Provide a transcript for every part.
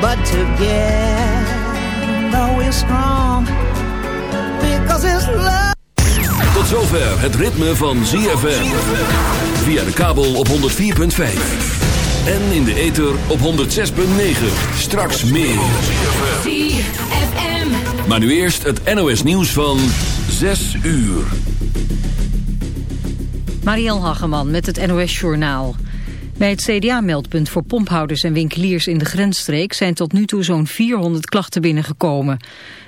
but together we're strong because it's love. Tot zover het ritme van ZFM. Via de kabel op 104.5. En in de ether op 106.9. Straks meer. ZFM. Maar nu eerst het NOS nieuws van 6 uur. Marielle Hageman met het NOS Journaal. Bij het CDA-meldpunt voor pomphouders en winkeliers in de grensstreek... zijn tot nu toe zo'n 400 klachten binnengekomen.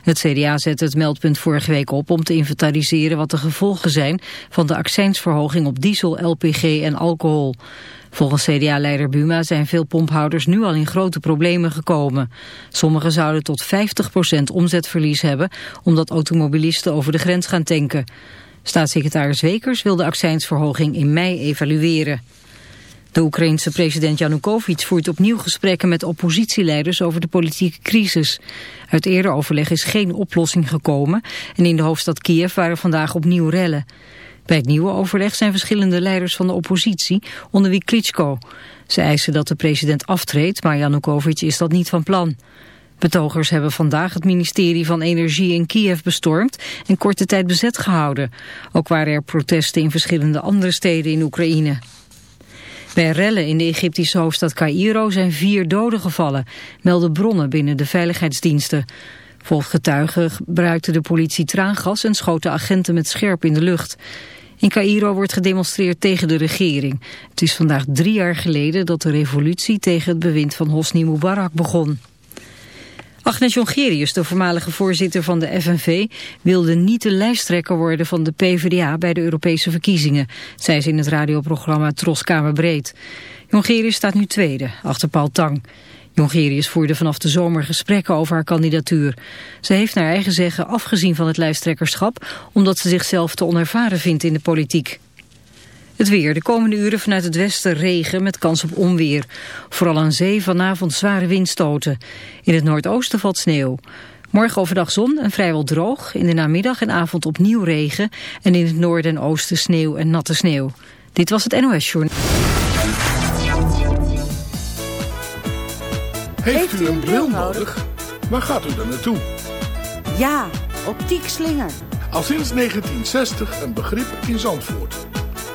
Het CDA zette het meldpunt vorige week op om te inventariseren... wat de gevolgen zijn van de accijnsverhoging op diesel, LPG en alcohol. Volgens CDA-leider Buma zijn veel pomphouders nu al in grote problemen gekomen. Sommigen zouden tot 50% omzetverlies hebben... omdat automobilisten over de grens gaan tanken. Staatssecretaris Wekers wil de accijnsverhoging in mei evalueren. De Oekraïense president Janukovic voert opnieuw gesprekken met oppositieleiders over de politieke crisis. Uit eerder overleg is geen oplossing gekomen en in de hoofdstad Kiev waren vandaag opnieuw rellen. Bij het nieuwe overleg zijn verschillende leiders van de oppositie, onder wie Klitschko. Ze eisen dat de president aftreedt, maar Janukovic is dat niet van plan. Betogers hebben vandaag het ministerie van Energie in Kiev bestormd en korte tijd bezet gehouden. Ook waren er protesten in verschillende andere steden in Oekraïne. Bij rellen in de Egyptische hoofdstad Cairo zijn vier doden gevallen, melden bronnen binnen de veiligheidsdiensten. Volgens getuigen gebruikte de politie traangas en schoten agenten met scherp in de lucht. In Cairo wordt gedemonstreerd tegen de regering. Het is vandaag drie jaar geleden dat de revolutie tegen het bewind van Hosni Mubarak begon. Agnes Jongerius, de voormalige voorzitter van de FNV, wilde niet de lijsttrekker worden van de PvdA bij de Europese verkiezingen, zei ze in het radioprogramma Tros Kamerbreed. Jongerius staat nu tweede, achter Paul Tang. Jongerius voerde vanaf de zomer gesprekken over haar kandidatuur. Ze heeft naar eigen zeggen afgezien van het lijsttrekkerschap, omdat ze zichzelf te onervaren vindt in de politiek. Het weer. De komende uren vanuit het westen regen met kans op onweer. Vooral aan zee vanavond zware windstoten. In het noordoosten valt sneeuw. Morgen overdag zon en vrijwel droog. In de namiddag en avond opnieuw regen. En in het noorden en oosten sneeuw en natte sneeuw. Dit was het NOS Journal. Heeft u een bril nodig? Waar gaat u dan naartoe? Ja, optiek slinger. Al sinds 1960 een begrip in Zandvoort.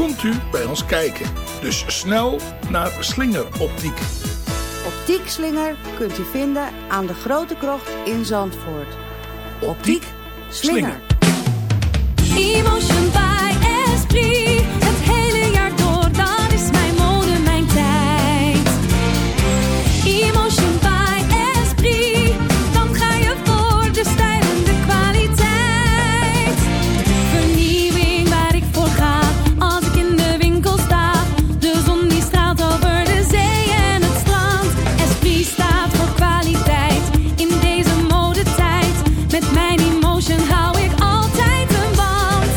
Komt u bij ons kijken. Dus snel naar Slinger Optiek. Optiek slinger kunt u vinden aan de Grote Krocht in Zandvoort. Optiek Slinger. Emotion emotion hou ik altijd een band.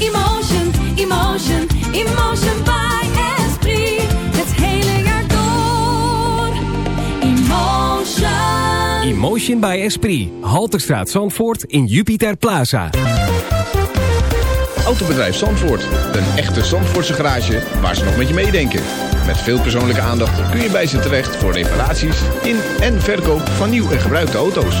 Emotion, emotion, emotion by Esprit. Het hele jaar door. Emotion. Emotion by Esprit. Halterstraat Zandvoort in Jupiter Plaza. Autobedrijf Zandvoort. Een echte Zandvoortse garage waar ze nog met je meedenken. Met veel persoonlijke aandacht kun je bij ze terecht voor reparaties in en verkoop van nieuw en gebruikte auto's.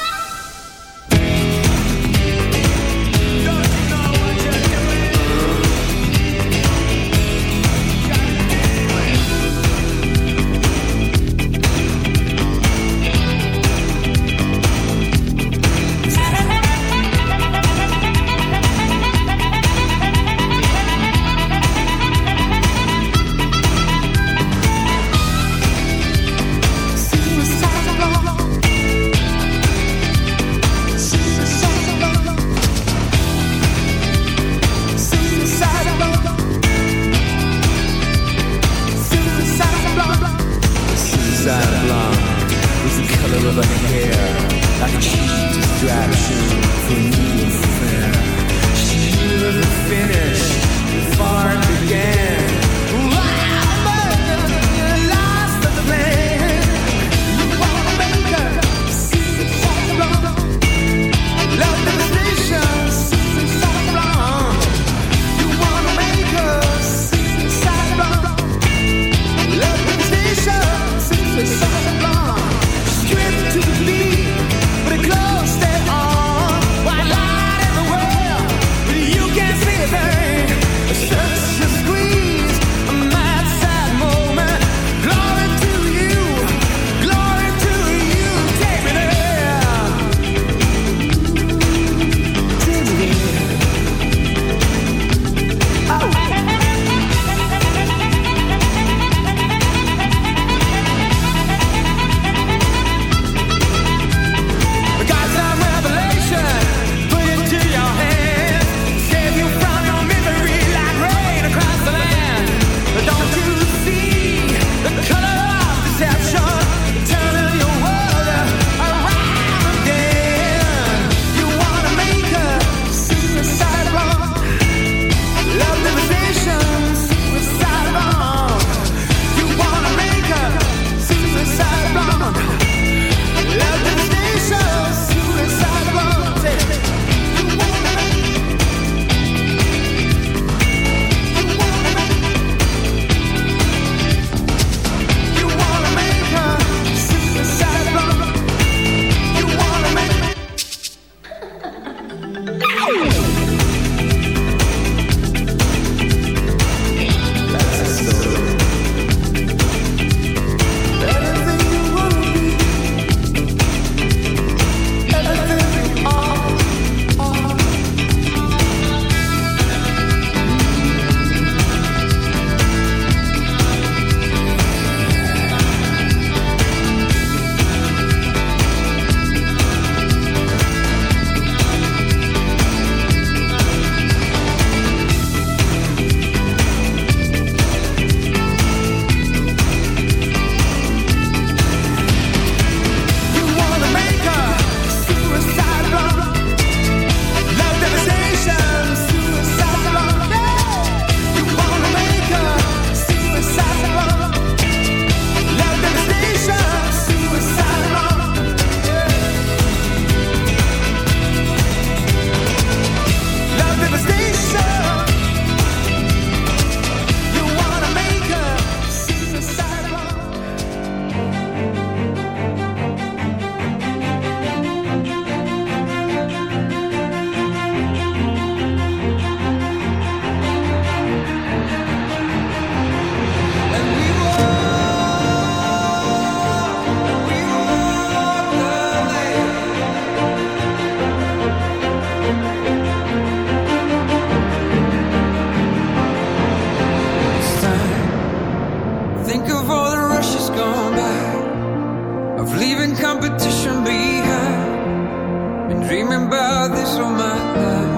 of leaving competition behind. Been dreaming about this all my life.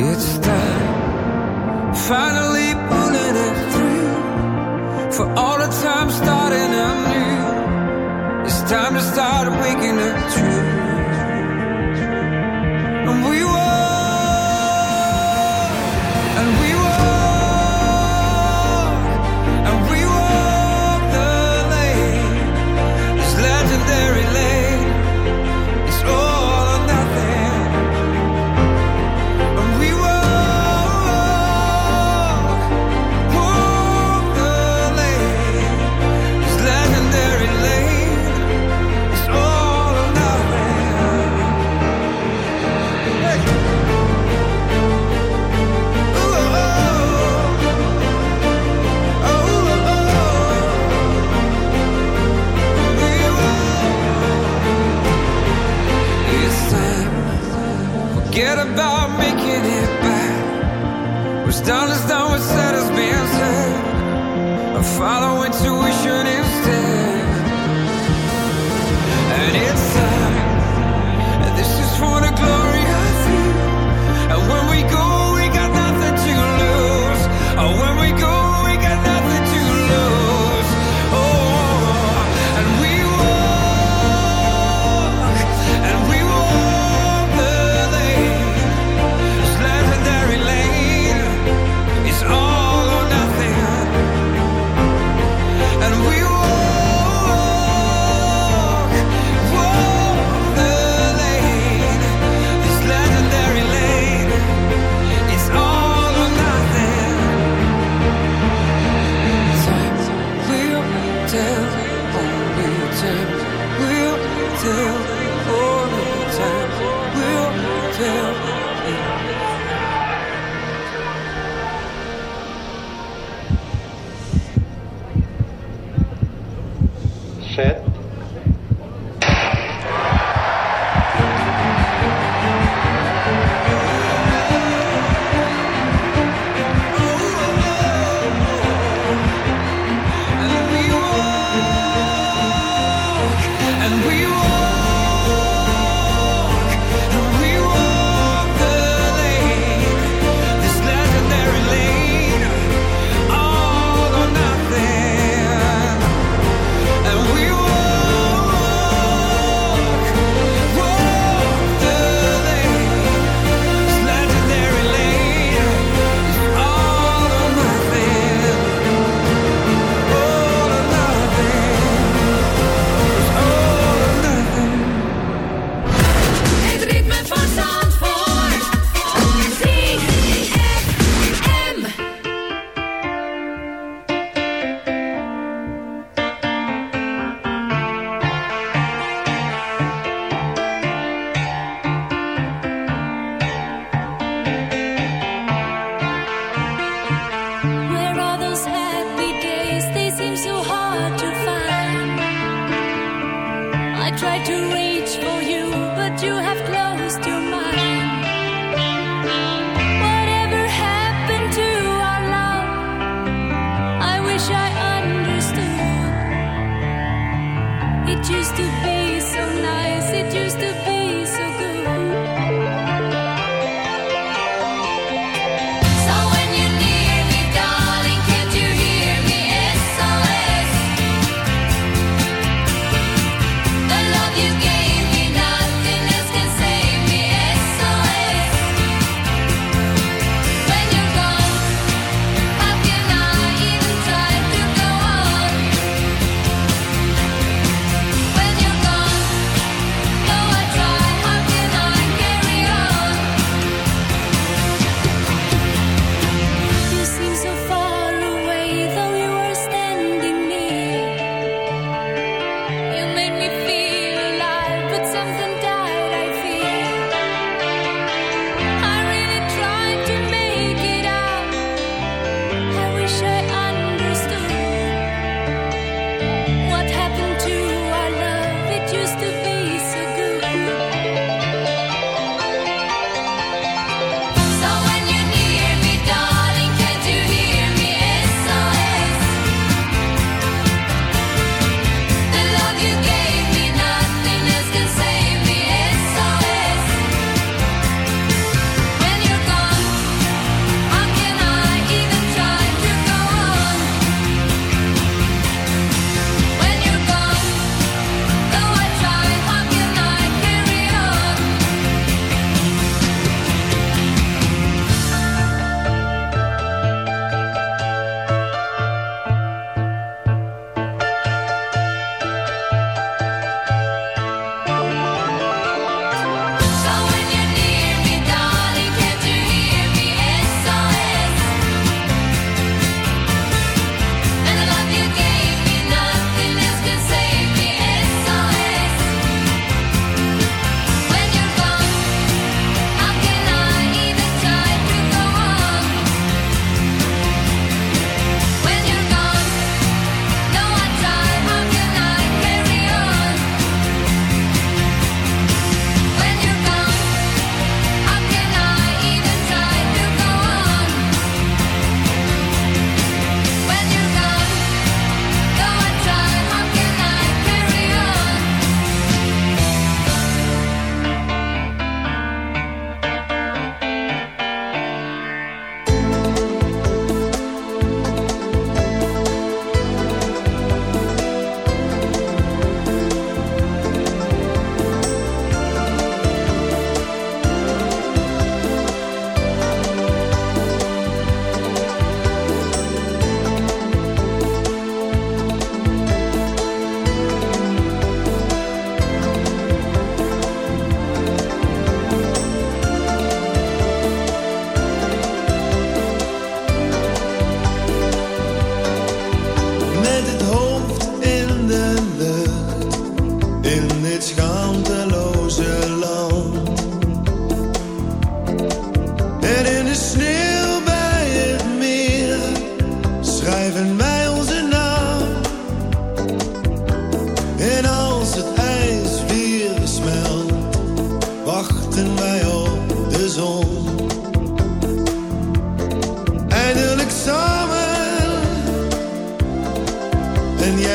It's time, finally pulling it through. For all the time starting anew, it's time to start waking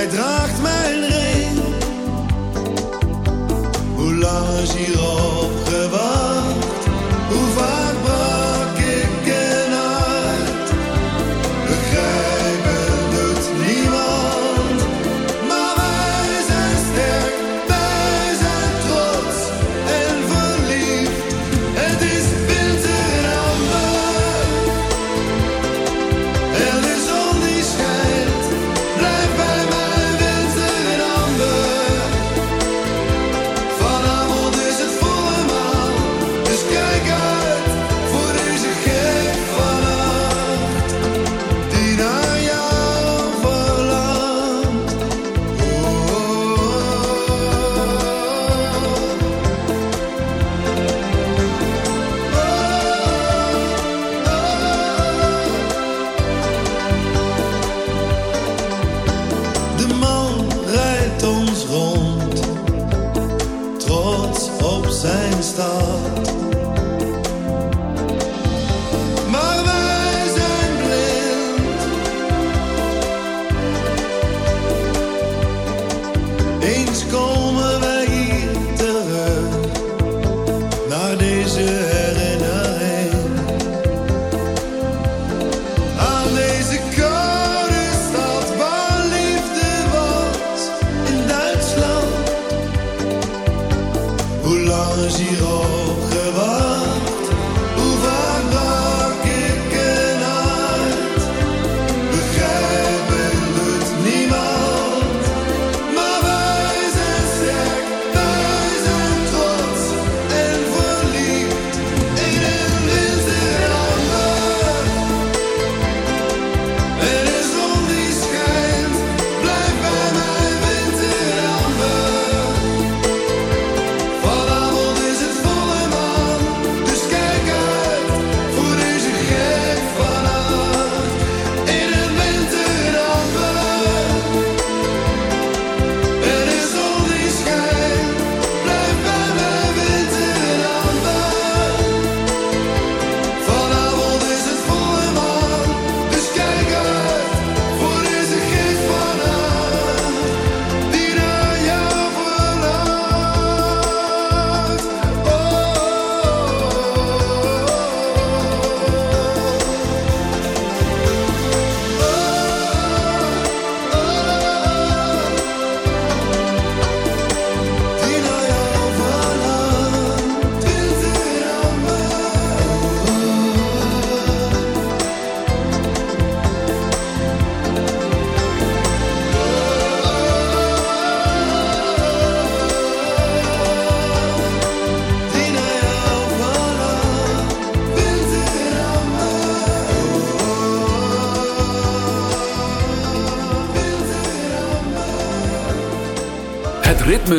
Hij draagt mijn ring. Hoe lang is hier al?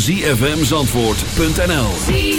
zfmzandvoort.nl